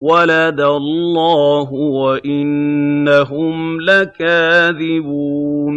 وَلَدَ اللَّهُ وَإِنَّهُمْ لَكَاذِبُونَ.